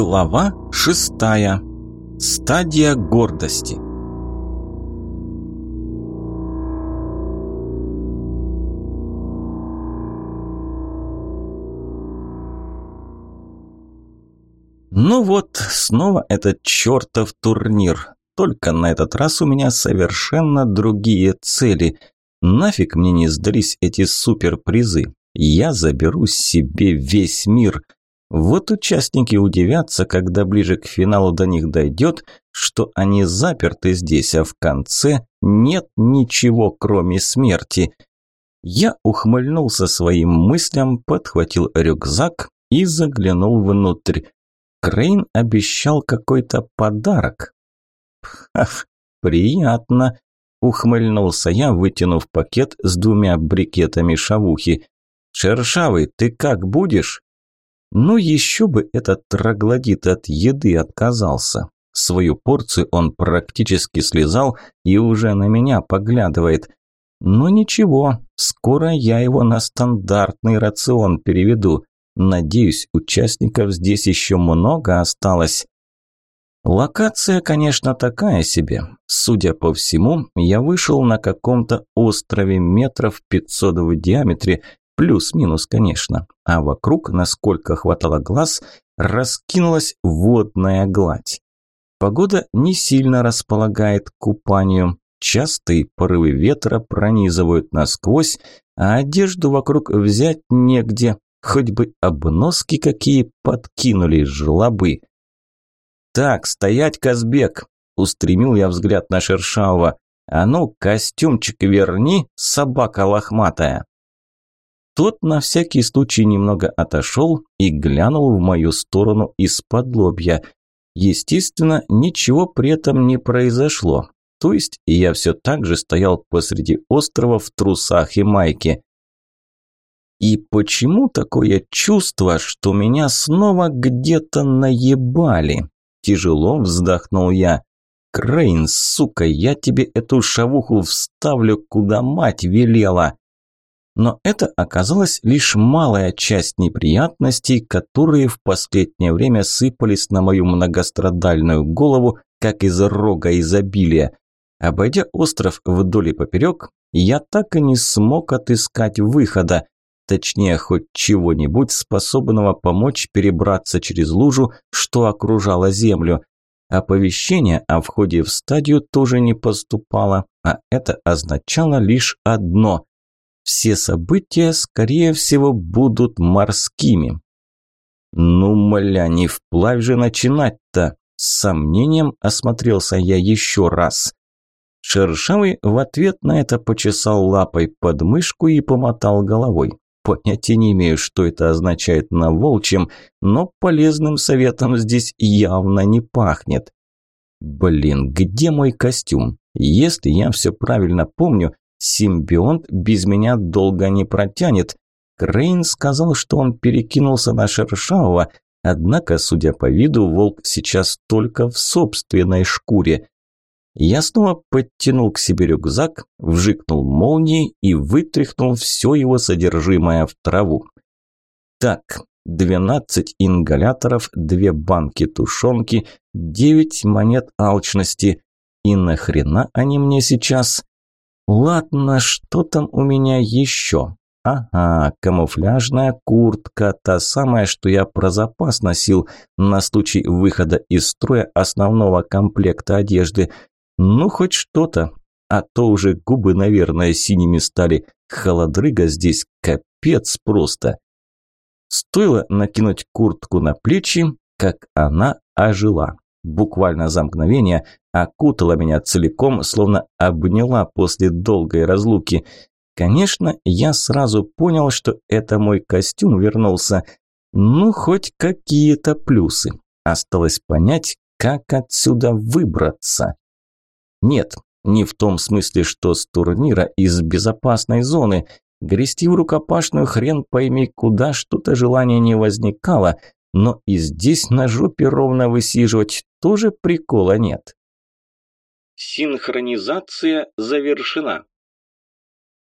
Глава шестая. Стадия гордости. Ну вот, снова этот чертов турнир. Только на этот раз у меня совершенно другие цели. Нафиг мне не сдались эти суперпризы. Я заберу себе весь мир – вот участники удивятся, когда ближе к финалу до них дойдет, что они заперты здесь, а в конце нет ничего, кроме смерти. Я ухмыльнулся своим мыслям, подхватил рюкзак и заглянул внутрь. Крейн обещал какой-то подарок. Ах, приятно, ухмыльнулся я, вытянув пакет с двумя брикетами шавухи. «Шершавый, ты как будешь?» Ну еще бы этот троглодит от еды отказался. Свою порцию он практически слезал и уже на меня поглядывает. Но ничего, скоро я его на стандартный рацион переведу. Надеюсь, участников здесь еще много осталось. Локация, конечно, такая себе. Судя по всему, я вышел на каком-то острове метров 500 в диаметре, Плюс-минус, конечно. А вокруг, насколько хватало глаз, раскинулась водная гладь. Погода не сильно располагает к купанию. Частые порывы ветра пронизывают насквозь, а одежду вокруг взять негде. Хоть бы обноски какие подкинули жлобы. «Так, стоять, Казбек!» – устремил я взгляд на Шершавого. «А ну, костюмчик верни, собака лохматая!» Тот на всякий случай немного отошел и глянул в мою сторону из-под лобья. Естественно, ничего при этом не произошло. То есть я все так же стоял посреди острова в трусах и майке. И почему такое чувство, что меня снова где-то наебали? Тяжело вздохнул я. Крейн, сука, я тебе эту шавуху вставлю, куда мать велела. Но это оказалась лишь малая часть неприятностей, которые в последнее время сыпались на мою многострадальную голову, как из рога изобилия. Обойдя остров вдоль и поперек, я так и не смог отыскать выхода, точнее, хоть чего-нибудь способного помочь перебраться через лужу, что окружало землю. Оповещение о входе в стадию тоже не поступало, а это означало лишь одно – все события, скорее всего, будут морскими. Ну, мля, не вплавь же начинать-то. С сомнением осмотрелся я еще раз. Шершавый в ответ на это почесал лапой под мышку и помотал головой. Понятия не имею, что это означает на волчьем, но полезным советом здесь явно не пахнет. Блин, где мой костюм? Если я все правильно помню, Симбионт без меня долго не протянет. Крейн сказал, что он перекинулся на Шершавого, однако, судя по виду, волк сейчас только в собственной шкуре. Я снова подтянул к себе рюкзак, вжикнул молнией и вытряхнул все его содержимое в траву. Так, 12 ингаляторов, две банки тушенки, 9 монет алчности. И нахрена они мне сейчас? Ладно, что там у меня еще? Ага, камуфляжная куртка, та самая, что я про запас носил на случай выхода из строя основного комплекта одежды. Ну, хоть что-то. А то уже губы, наверное, синими стали. Холодрыга здесь капец просто. Стоило накинуть куртку на плечи, как она ожила буквально за мгновение окутала меня целиком, словно обняла после долгой разлуки. Конечно, я сразу понял, что это мой костюм вернулся. Ну, хоть какие-то плюсы. Осталось понять, как отсюда выбраться. Нет, не в том смысле, что с турнира из безопасной зоны. Грести в рукопашную хрен пойми куда что-то желания не возникало – но и здесь на жопе ровно высиживать тоже прикола нет. Синхронизация завершена.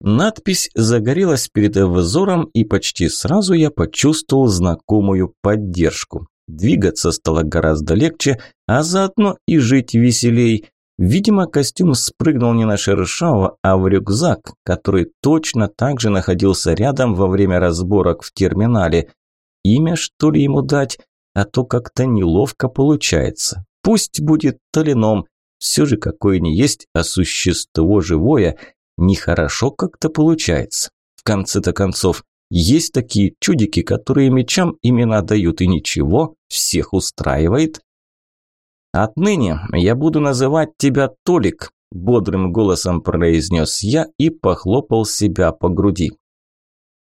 Надпись загорелась перед взором, и почти сразу я почувствовал знакомую поддержку. двигаться стало гораздо легче, а заодно и жить веселей. Видимо, костюм спрыгнул не на шершавого, а в рюкзак, который точно так же находился рядом во время разборок в терминале. Имя, что ли, ему дать? А то как-то неловко получается. Пусть будет Толином. Все же какое ни есть, а существо живое. Нехорошо как-то получается. В конце-то концов, есть такие чудики, которые мечам имена дают, и ничего, всех устраивает. «Отныне я буду называть тебя Толик», – бодрым голосом произнес я и похлопал себя по груди.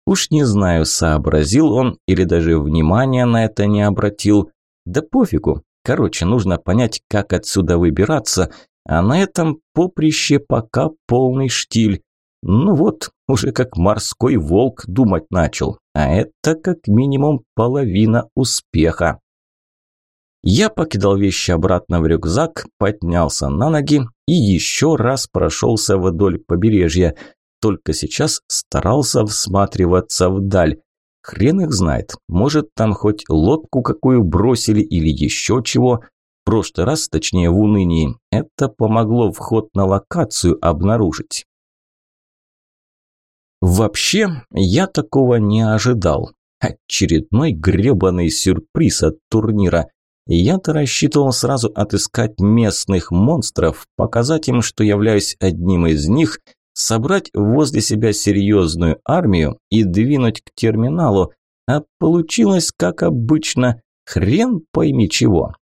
Уж не знаю, сообразил он или даже внимания на это не обратил. Да пофигу. Короче, нужно понять, как отсюда выбираться, а на этом поприще пока полный штиль. Ну вот, уже как морской волк думать начал, а это как минимум половина успеха. Я покидал вещи обратно в рюкзак, поднялся на ноги и еще раз прошелся вдоль побережья. Только сейчас старался всматриваться вдаль. Хрен их знает, может там хоть лодку какую бросили или еще чего. В прошлый раз, точнее в унынии, это помогло вход на локацию обнаружить. Вообще, я такого не ожидал. Очередной гребаный сюрприз от турнира. Я-то рассчитывал сразу отыскать местных монстров, показать им, что являюсь одним из них, собрать возле себя серьезную армию и двинуть к терминалу, а получилось, как обычно, хрен пойми чего.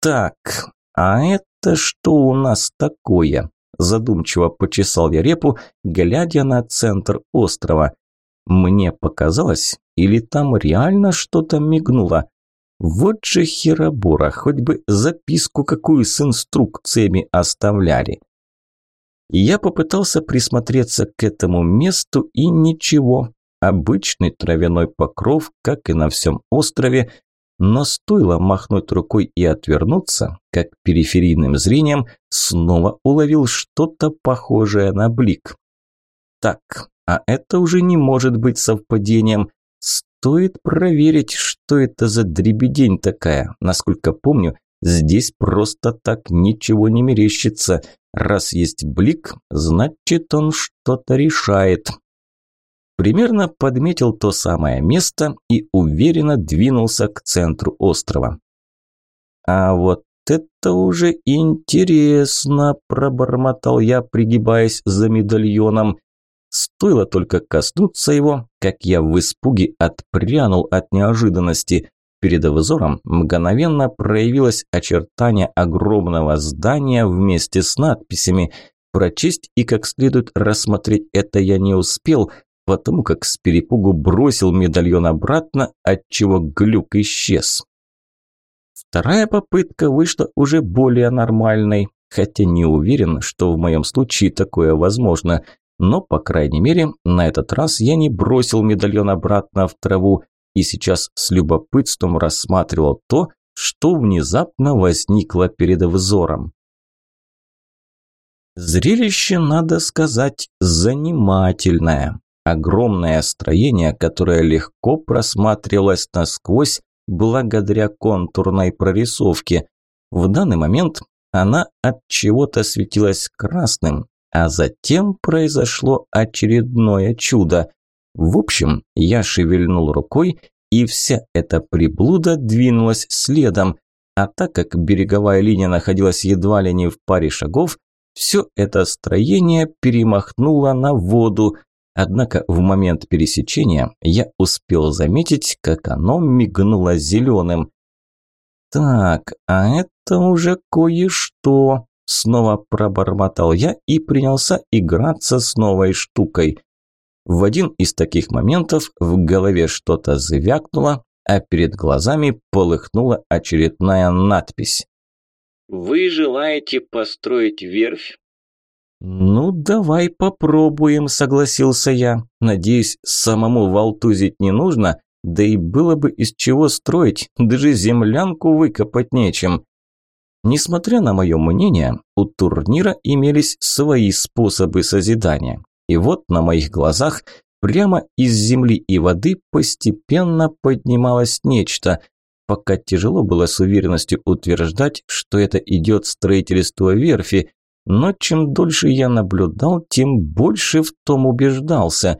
Так, а это что у нас такое? Задумчиво почесал я репу, глядя на центр острова. Мне показалось, или там реально что-то мигнуло. Вот же херобора, хоть бы записку какую с инструкциями оставляли. Я попытался присмотреться к этому месту и ничего. Обычный травяной покров, как и на всем острове, но стоило махнуть рукой и отвернуться, как периферийным зрением снова уловил что-то похожее на блик. Так, а это уже не может быть совпадением. Стоит проверить, что это за дребедень такая. Насколько помню, здесь просто так ничего не мерещится. Раз есть блик, значит он что-то решает примерно подметил то самое место и уверенно двинулся к центру острова. «А вот это уже интересно», – пробормотал я, пригибаясь за медальоном. Стоило только коснуться его, как я в испуге отпрянул от неожиданности. Перед взором мгновенно проявилось очертание огромного здания вместе с надписями. Прочесть и как следует рассмотреть это я не успел, потому как с перепугу бросил медальон обратно, отчего глюк исчез. Вторая попытка вышла уже более нормальной, хотя не уверен, что в моем случае такое возможно, но, по крайней мере, на этот раз я не бросил медальон обратно в траву и сейчас с любопытством рассматривал то, что внезапно возникло перед взором. Зрелище, надо сказать, занимательное. Огромное строение, которое легко просматривалось насквозь благодаря контурной прорисовке. В данный момент она от чего-то светилась красным, а затем произошло очередное чудо. В общем, я шевельнул рукой, и вся эта приблуда двинулась следом, а так как береговая линия находилась едва ли не в паре шагов, все это строение перемахнуло на воду, Однако в момент пересечения я успел заметить, как оно мигнуло зеленым. «Так, а это уже кое-что», – снова пробормотал я и принялся играться с новой штукой. В один из таких моментов в голове что-то звякнуло, а перед глазами полыхнула очередная надпись. «Вы желаете построить верфь?» «Ну, давай попробуем», – согласился я. «Надеюсь, самому волтузить не нужно, да и было бы из чего строить, даже землянку выкопать нечем». Несмотря на мое мнение, у турнира имелись свои способы созидания. И вот на моих глазах прямо из земли и воды постепенно поднималось нечто. пока тяжело было с уверенностью утверждать, что это идет строительство верфи, но чем дольше я наблюдал, тем больше в том убеждался.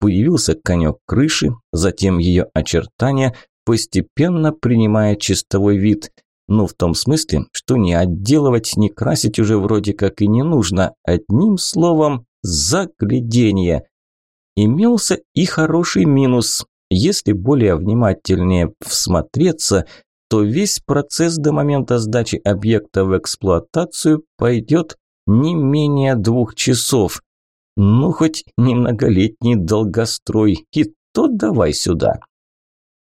Появился конек крыши, затем ее очертания, постепенно принимая чистовой вид. Ну, в том смысле, что не отделывать, не красить уже вроде как и не нужно. Одним словом, заглядение. Имелся и хороший минус. Если более внимательнее всмотреться, то весь процесс до момента сдачи объекта в эксплуатацию пойдет не менее двух часов. Ну, хоть немноголетний долгострой, и то давай сюда.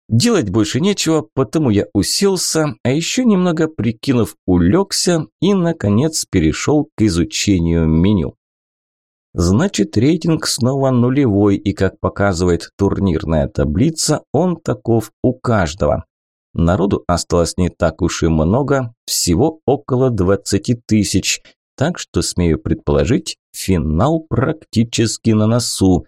Делать больше нечего, потому я уселся, а еще немного прикинув, улегся и, наконец, перешел к изучению меню. Значит, рейтинг снова нулевой, и, как показывает турнирная таблица, он таков у каждого. Народу осталось не так уж и много, всего около 20 тысяч, так что, смею предположить, финал практически на носу.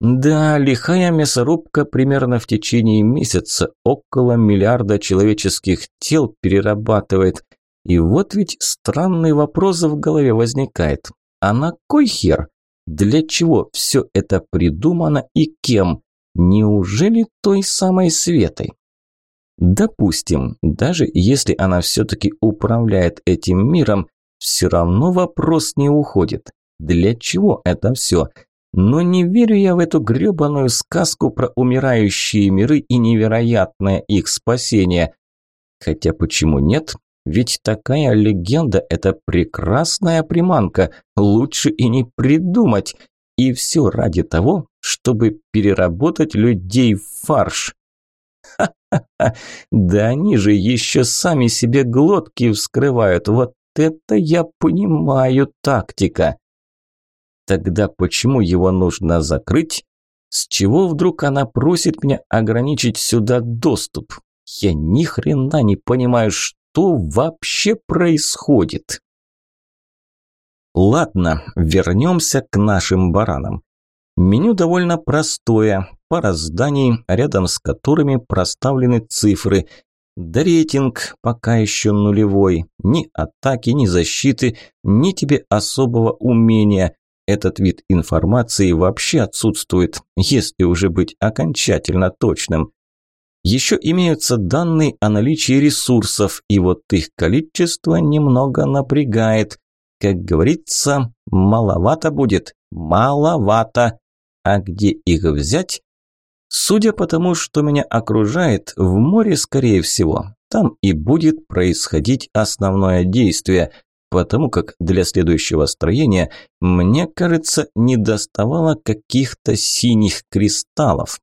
Да, лихая мясорубка примерно в течение месяца около миллиарда человеческих тел перерабатывает. И вот ведь странный вопрос в голове возникает. А на кой хер? Для чего все это придумано и кем? Неужели той самой Светой? Допустим, даже если она все-таки управляет этим миром, все равно вопрос не уходит. Для чего это все? Но не верю я в эту гребаную сказку про умирающие миры и невероятное их спасение. Хотя почему нет? Ведь такая легенда – это прекрасная приманка, лучше и не придумать. И все ради того, чтобы переработать людей в фарш. Ха-ха-ха, да они же еще сами себе глотки вскрывают, вот это я понимаю тактика. Тогда почему его нужно закрыть? С чего вдруг она просит меня ограничить сюда доступ? Я ни хрена не понимаю, что что вообще происходит? Ладно, вернемся к нашим баранам. Меню довольно простое, пара зданий, рядом с которыми проставлены цифры. Да рейтинг пока еще нулевой. Ни атаки, ни защиты, ни тебе особого умения. Этот вид информации вообще отсутствует, если уже быть окончательно точным. Еще имеются данные о наличии ресурсов, и вот их количество немного напрягает. Как говорится, маловато будет, маловато. А где их взять? Судя по тому, что меня окружает, в море, скорее всего, там и будет происходить основное действие, потому как для следующего строения, мне кажется, не доставало каких-то синих кристаллов.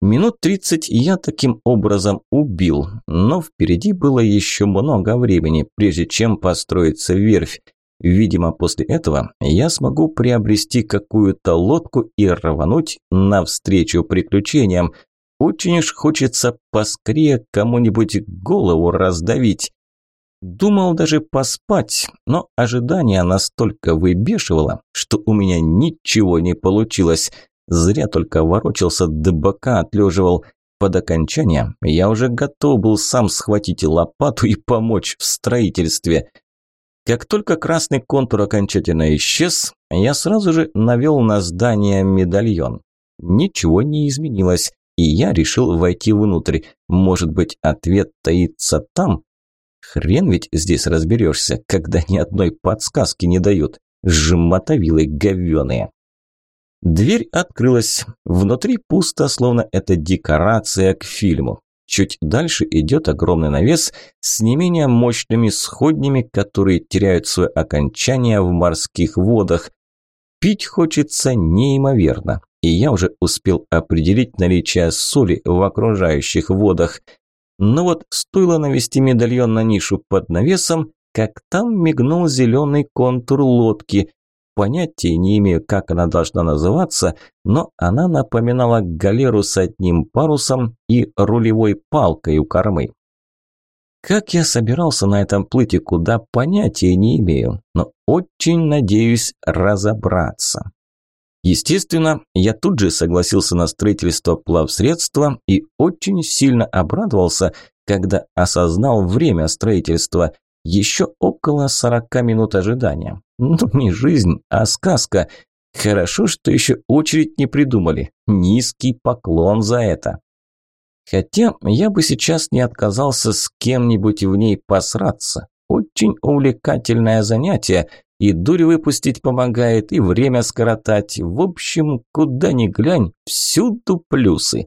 Минут тридцать я таким образом убил, но впереди было еще много времени, прежде чем построиться верфь. Видимо, после этого я смогу приобрести какую-то лодку и рвануть навстречу приключениям. Очень уж хочется поскорее кому-нибудь голову раздавить. Думал даже поспать, но ожидание настолько выбешивало, что у меня ничего не получилось – Зря только ворочался, до бока отлеживал. Под окончание я уже готов был сам схватить лопату и помочь в строительстве. Как только красный контур окончательно исчез, я сразу же навел на здание медальон. Ничего не изменилось, и я решил войти внутрь. Может быть, ответ таится там? Хрен ведь здесь разберешься, когда ни одной подсказки не дают. Жмотовилы говёные. Дверь открылась. Внутри пусто, словно это декорация к фильму. Чуть дальше идет огромный навес с не менее мощными сходнями, которые теряют свое окончание в морских водах. Пить хочется неимоверно, и я уже успел определить наличие соли в окружающих водах. Но вот стоило навести медальон на нишу под навесом, как там мигнул зеленый контур лодки, Понятия не имею, как она должна называться, но она напоминала галеру с одним парусом и рулевой палкой у кормы. Как я собирался на этом плыть и куда, понятия не имею, но очень надеюсь разобраться. Естественно, я тут же согласился на строительство плавсредства и очень сильно обрадовался, когда осознал время строительства. Еще около 40 минут ожидания. Ну, не жизнь, а сказка. Хорошо, что еще очередь не придумали. Низкий поклон за это. Хотя я бы сейчас не отказался с кем-нибудь в ней посраться. Очень увлекательное занятие, и дурь выпустить помогает, и время скоротать. В общем, куда ни глянь, всюду плюсы.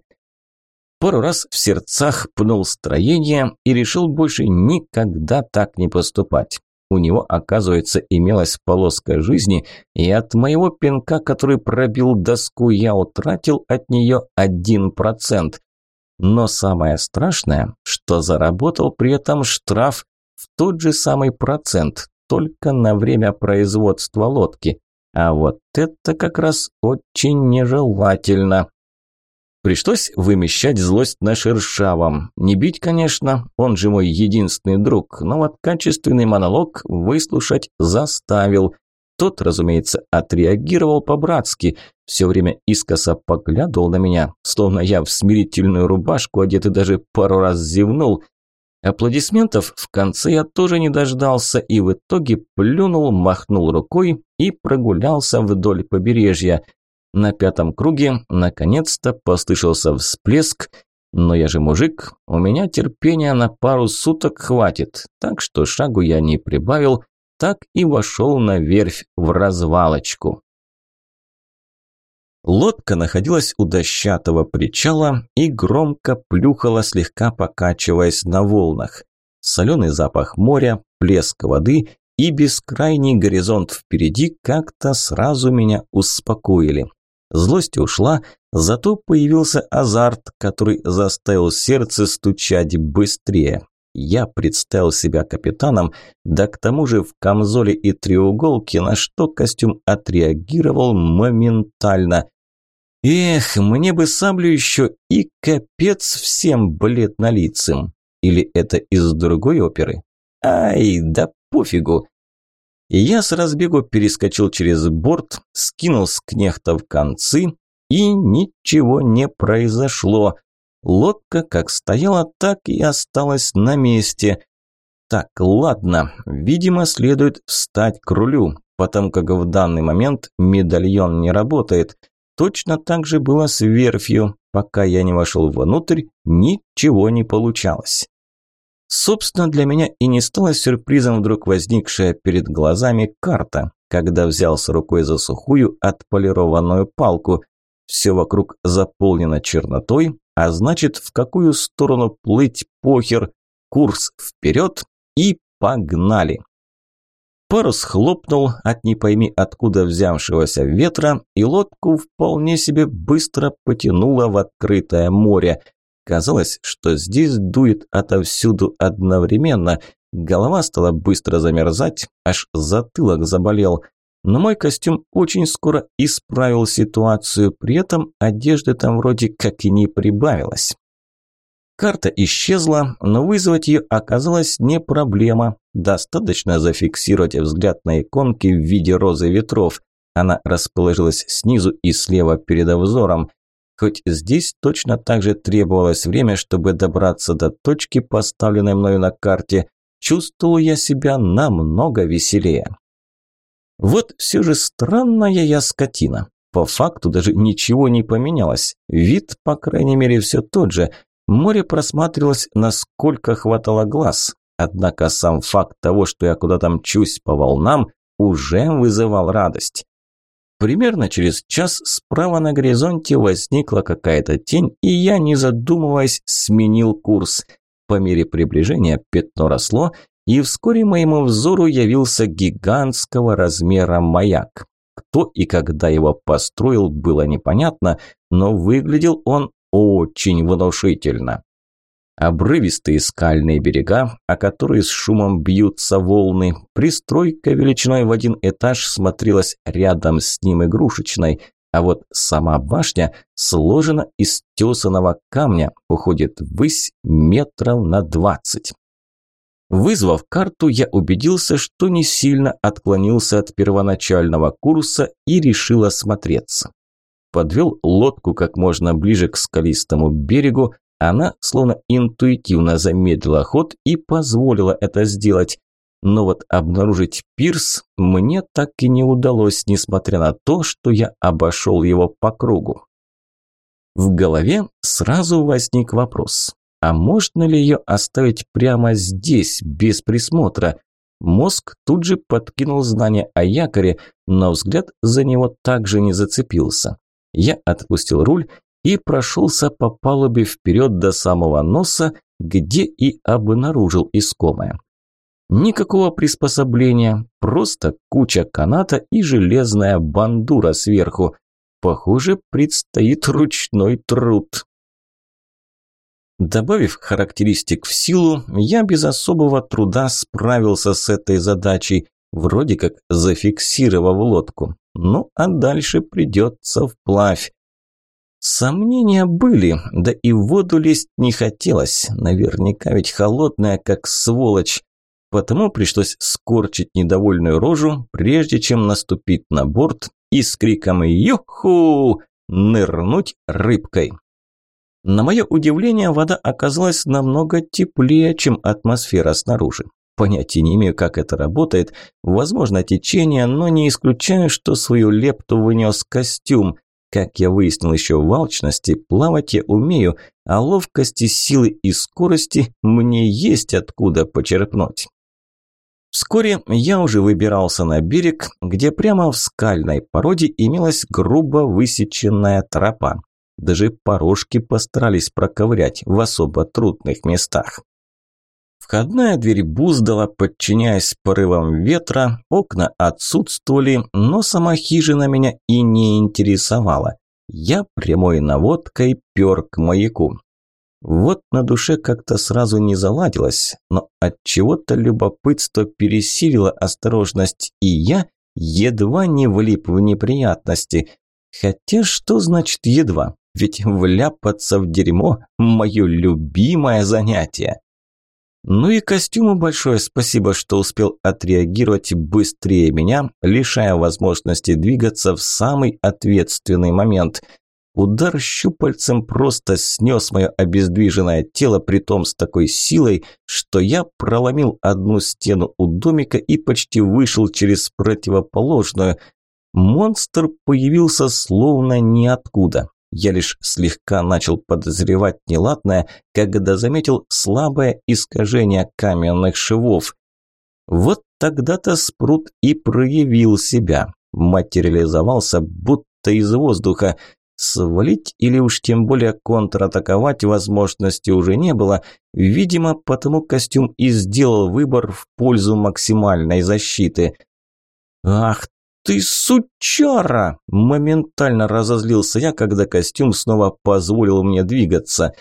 Пару раз в сердцах пнул строение и решил больше никогда так не поступать. У него, оказывается, имелась полоска жизни, и от моего пинка, который пробил доску, я утратил от нее один процент. Но самое страшное, что заработал при этом штраф в тот же самый процент, только на время производства лодки. А вот это как раз очень нежелательно. Пришлось вымещать злость на Шершавом. Не бить, конечно, он же мой единственный друг, но вот качественный монолог выслушать заставил. Тот, разумеется, отреагировал по-братски, все время искоса поглядывал на меня, словно я в смирительную рубашку одет и даже пару раз зевнул, Аплодисментов в конце я тоже не дождался и в итоге плюнул, махнул рукой и прогулялся вдоль побережья. На пятом круге наконец-то послышался всплеск, но я же мужик, у меня терпения на пару суток хватит, так что шагу я не прибавил, так и вошел на верфь в развалочку. Лодка находилась у дощатого причала и громко плюхала, слегка покачиваясь на волнах. Соленый запах моря, плеск воды и бескрайний горизонт впереди как-то сразу меня успокоили. Злость ушла, зато появился азарт, который заставил сердце стучать быстрее. Я представил себя капитаном, да к тому же в камзоле и треуголке, на что костюм отреагировал моментально. Эх, мне бы саблю еще и капец всем бледнолицым. Или это из другой оперы? Ай, да пофигу. Я с разбегу перескочил через борт, скинул с кнехта в концы, и ничего не произошло. Лодка как стояла, так и осталась на месте. Так, ладно, видимо, следует встать к рулю, потому как в данный момент медальон не работает. Точно так же было с верфью. Пока я не вошел внутрь, ничего не получалось. Собственно, для меня и не стало сюрпризом вдруг возникшая перед глазами карта, когда взялся рукой за сухую отполированную палку. Все вокруг заполнено чернотой, а значит, в какую сторону плыть похер, курс вперед и погнали. Парус хлопнул от не пойми откуда взявшегося ветра, и лодку вполне себе быстро потянуло в открытое море. Казалось, что здесь дует отовсюду одновременно. Голова стала быстро замерзать, аж затылок заболел. Но мой костюм очень скоро исправил ситуацию, при этом одежды там вроде как и не прибавилось. Карта исчезла, но вызвать ее оказалось не проблема. Достаточно зафиксировать взгляд на иконки в виде розы ветров. Она расположилась снизу и слева перед взором. Хоть здесь точно так же требовалось время, чтобы добраться до точки, поставленной мною на карте, чувствовал я себя намного веселее. Вот все же странная я скотина. По факту даже ничего не поменялось. Вид, по крайней мере, все тот же – Море просматривалось, насколько хватало глаз. Однако сам факт того, что я куда-то мчусь по волнам, уже вызывал радость. Примерно через час справа на горизонте возникла какая-то тень, и я, не задумываясь, сменил курс. По мере приближения пятно росло, и вскоре моему взору явился гигантского размера маяк. Кто и когда его построил, было непонятно, но выглядел он очень внушительно. Обрывистые скальные берега, о которые с шумом бьются волны, пристройка величиной в один этаж смотрелась рядом с ним игрушечной, а вот сама башня сложена из тесаного камня, уходит ввысь метров на двадцать. Вызвав карту, я убедился, что не сильно отклонился от первоначального курса и решил осмотреться. Подвел лодку как можно ближе к скалистому берегу, она словно интуитивно замедлила ход и позволила это сделать. Но вот обнаружить пирс мне так и не удалось, несмотря на то, что я обошел его по кругу. В голове сразу возник вопрос. А можно ли ее оставить прямо здесь, без присмотра? Мозг тут же подкинул знание о якоре, но взгляд за него также не зацепился. Я отпустил руль и прошелся по палубе вперед до самого носа, где и обнаружил искомое. Никакого приспособления, просто куча каната и железная бандура сверху. Похоже, предстоит ручной труд. Добавив характеристик в силу, я без особого труда справился с этой задачей, вроде как зафиксировав лодку. Ну а дальше придется вплавь. Сомнения были, да и в воду лезть не хотелось, наверняка ведь холодная, как сволочь. Потому пришлось скорчить недовольную рожу, прежде чем наступить на борт и с криком «Юху!» нырнуть рыбкой. На мое удивление, вода оказалась намного теплее, чем атмосфера снаружи. Понятия не имею, как это работает. Возможно, течение, но не исключаю, что свою лепту вынес костюм. Как я выяснил еще в алчности, плавать я умею, а ловкости, силы и скорости мне есть откуда почерпнуть. Вскоре я уже выбирался на берег, где прямо в скальной породе имелась грубо высеченная тропа. Даже порожки постарались проковырять в особо трудных местах. Входная дверь буздала, подчиняясь порывам ветра, окна отсутствовали, но сама хижина меня и не интересовала. Я прямой наводкой пер к маяку. Вот на душе как-то сразу не заладилось, но от чего-то любопытство пересилило осторожность, и я едва не влип в неприятности. Хотя что значит едва? Ведь вляпаться в дерьмо – мое любимое занятие. Ну и костюму большое спасибо, что успел отреагировать быстрее меня, лишая возможности двигаться в самый ответственный момент. Удар щупальцем просто снес мое обездвиженное тело, притом с такой силой, что я проломил одну стену у домика и почти вышел через противоположную. Монстр появился словно ниоткуда. Я лишь слегка начал подозревать неладное, когда заметил слабое искажение каменных швов. Вот тогда-то спрут и проявил себя, материализовался будто из воздуха. Свалить или уж тем более контратаковать возможности уже не было. Видимо, потому костюм и сделал выбор в пользу максимальной защиты. «Ах «Ты сучара!» – моментально разозлился я, когда костюм снова позволил мне двигаться.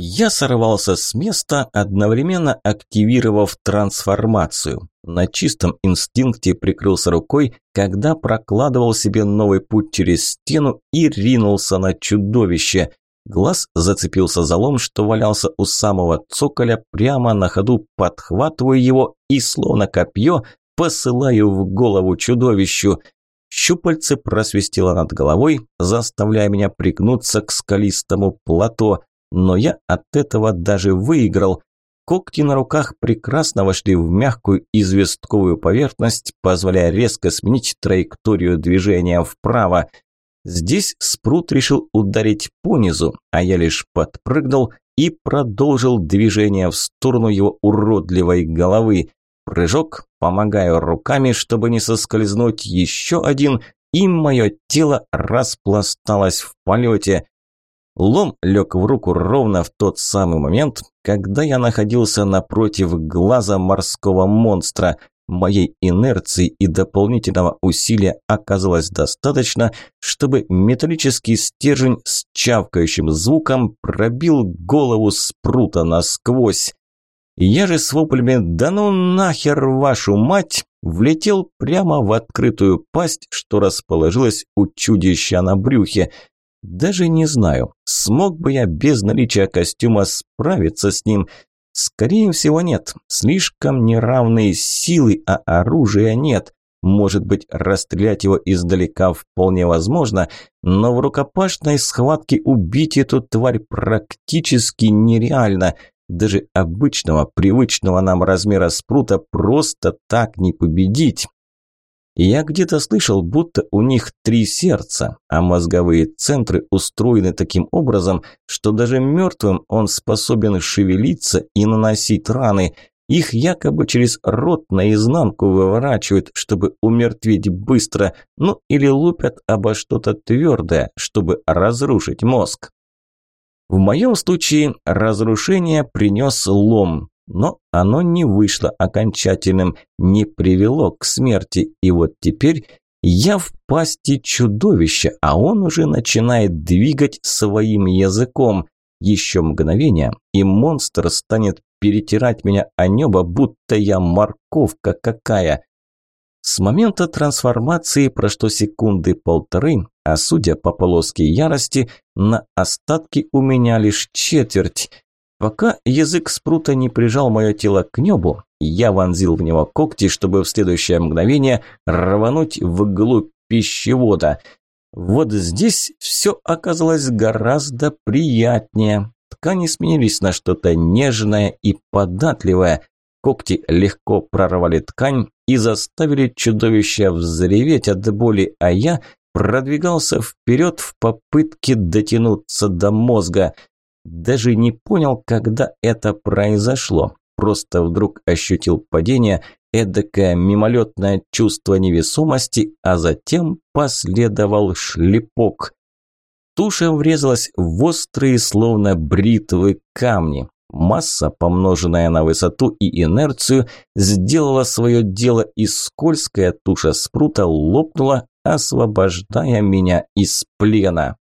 Я сорвался с места, одновременно активировав трансформацию. На чистом инстинкте прикрылся рукой, когда прокладывал себе новый путь через стену и ринулся на чудовище. Глаз зацепился за лом, что валялся у самого цоколя, прямо на ходу подхватываю его и, словно копье, посылаю в голову чудовищу. Щупальце просвистело над головой, заставляя меня пригнуться к скалистому плато, но я от этого даже выиграл. Когти на руках прекрасно вошли в мягкую известковую поверхность, позволяя резко сменить траекторию движения вправо. Здесь спрут решил ударить понизу, а я лишь подпрыгнул и продолжил движение в сторону его уродливой головы. Прыжок, помогаю руками, чтобы не соскользнуть, еще один, и мое тело распласталось в полете. Лом лег в руку ровно в тот самый момент, когда я находился напротив глаза морского монстра. Моей инерции и дополнительного усилия оказалось достаточно, чтобы металлический стержень с чавкающим звуком пробил голову спрута насквозь. Я же с воплями «Да ну нахер вашу мать!» влетел прямо в открытую пасть, что расположилась у чудища на брюхе. Даже не знаю, смог бы я без наличия костюма справиться с ним. Скорее всего, нет. Слишком неравные силы, а оружия нет. Может быть, расстрелять его издалека вполне возможно, но в рукопашной схватке убить эту тварь практически нереально. Даже обычного, привычного нам размера спрута просто так не победить. Я где-то слышал, будто у них три сердца, а мозговые центры устроены таким образом, что даже мертвым он способен шевелиться и наносить раны. Их якобы через рот наизнанку выворачивают, чтобы умертвить быстро, ну или лупят обо что-то твердое, чтобы разрушить мозг. В моем случае разрушение принес лом, но оно не вышло окончательным, не привело к смерти, и вот теперь я в пасти чудовища, а он уже начинает двигать своим языком. Еще мгновение, и монстр станет перетирать меня о небо, будто я морковка какая. С момента трансформации прошло секунды полторы, а судя по полоске ярости, на остатки у меня лишь четверть. Пока язык спрута не прижал мое тело к небу, я вонзил в него когти, чтобы в следующее мгновение рвануть вглубь пищевода. Вот здесь все оказалось гораздо приятнее. Ткани сменились на что-то нежное и податливое. Когти легко прорвали ткань и заставили чудовище взреветь от боли, а я продвигался вперед в попытке дотянуться до мозга – даже не понял, когда это произошло. Просто вдруг ощутил падение, эдакое мимолетное чувство невесомости, а затем последовал шлепок. Туша врезалась в острые, словно бритвы, камни. Масса, помноженная на высоту и инерцию, сделала свое дело, и скользкая туша спрута лопнула, освобождая меня из плена.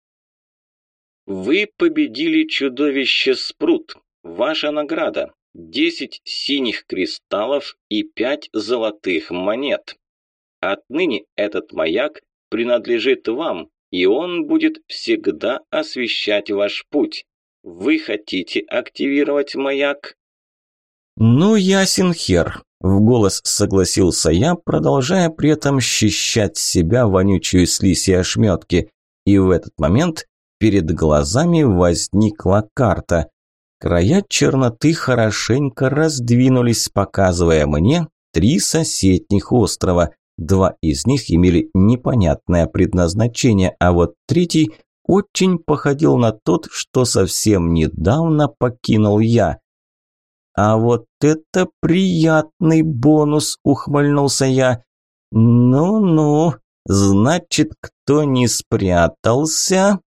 Вы победили чудовище Спрут. Ваша награда – 10 синих кристаллов и 5 золотых монет. Отныне этот маяк принадлежит вам, и он будет всегда освещать ваш путь. Вы хотите активировать маяк? Ну, ясен хер. В голос согласился я, продолжая при этом счищать себя вонючую слизь и ошметки. И в этот момент Перед глазами возникла карта. Края черноты хорошенько раздвинулись, показывая мне три соседних острова. Два из них имели непонятное предназначение, а вот третий очень походил на тот, что совсем недавно покинул я. «А вот это приятный бонус!» – ухмыльнулся я. «Ну-ну, значит, кто не спрятался?»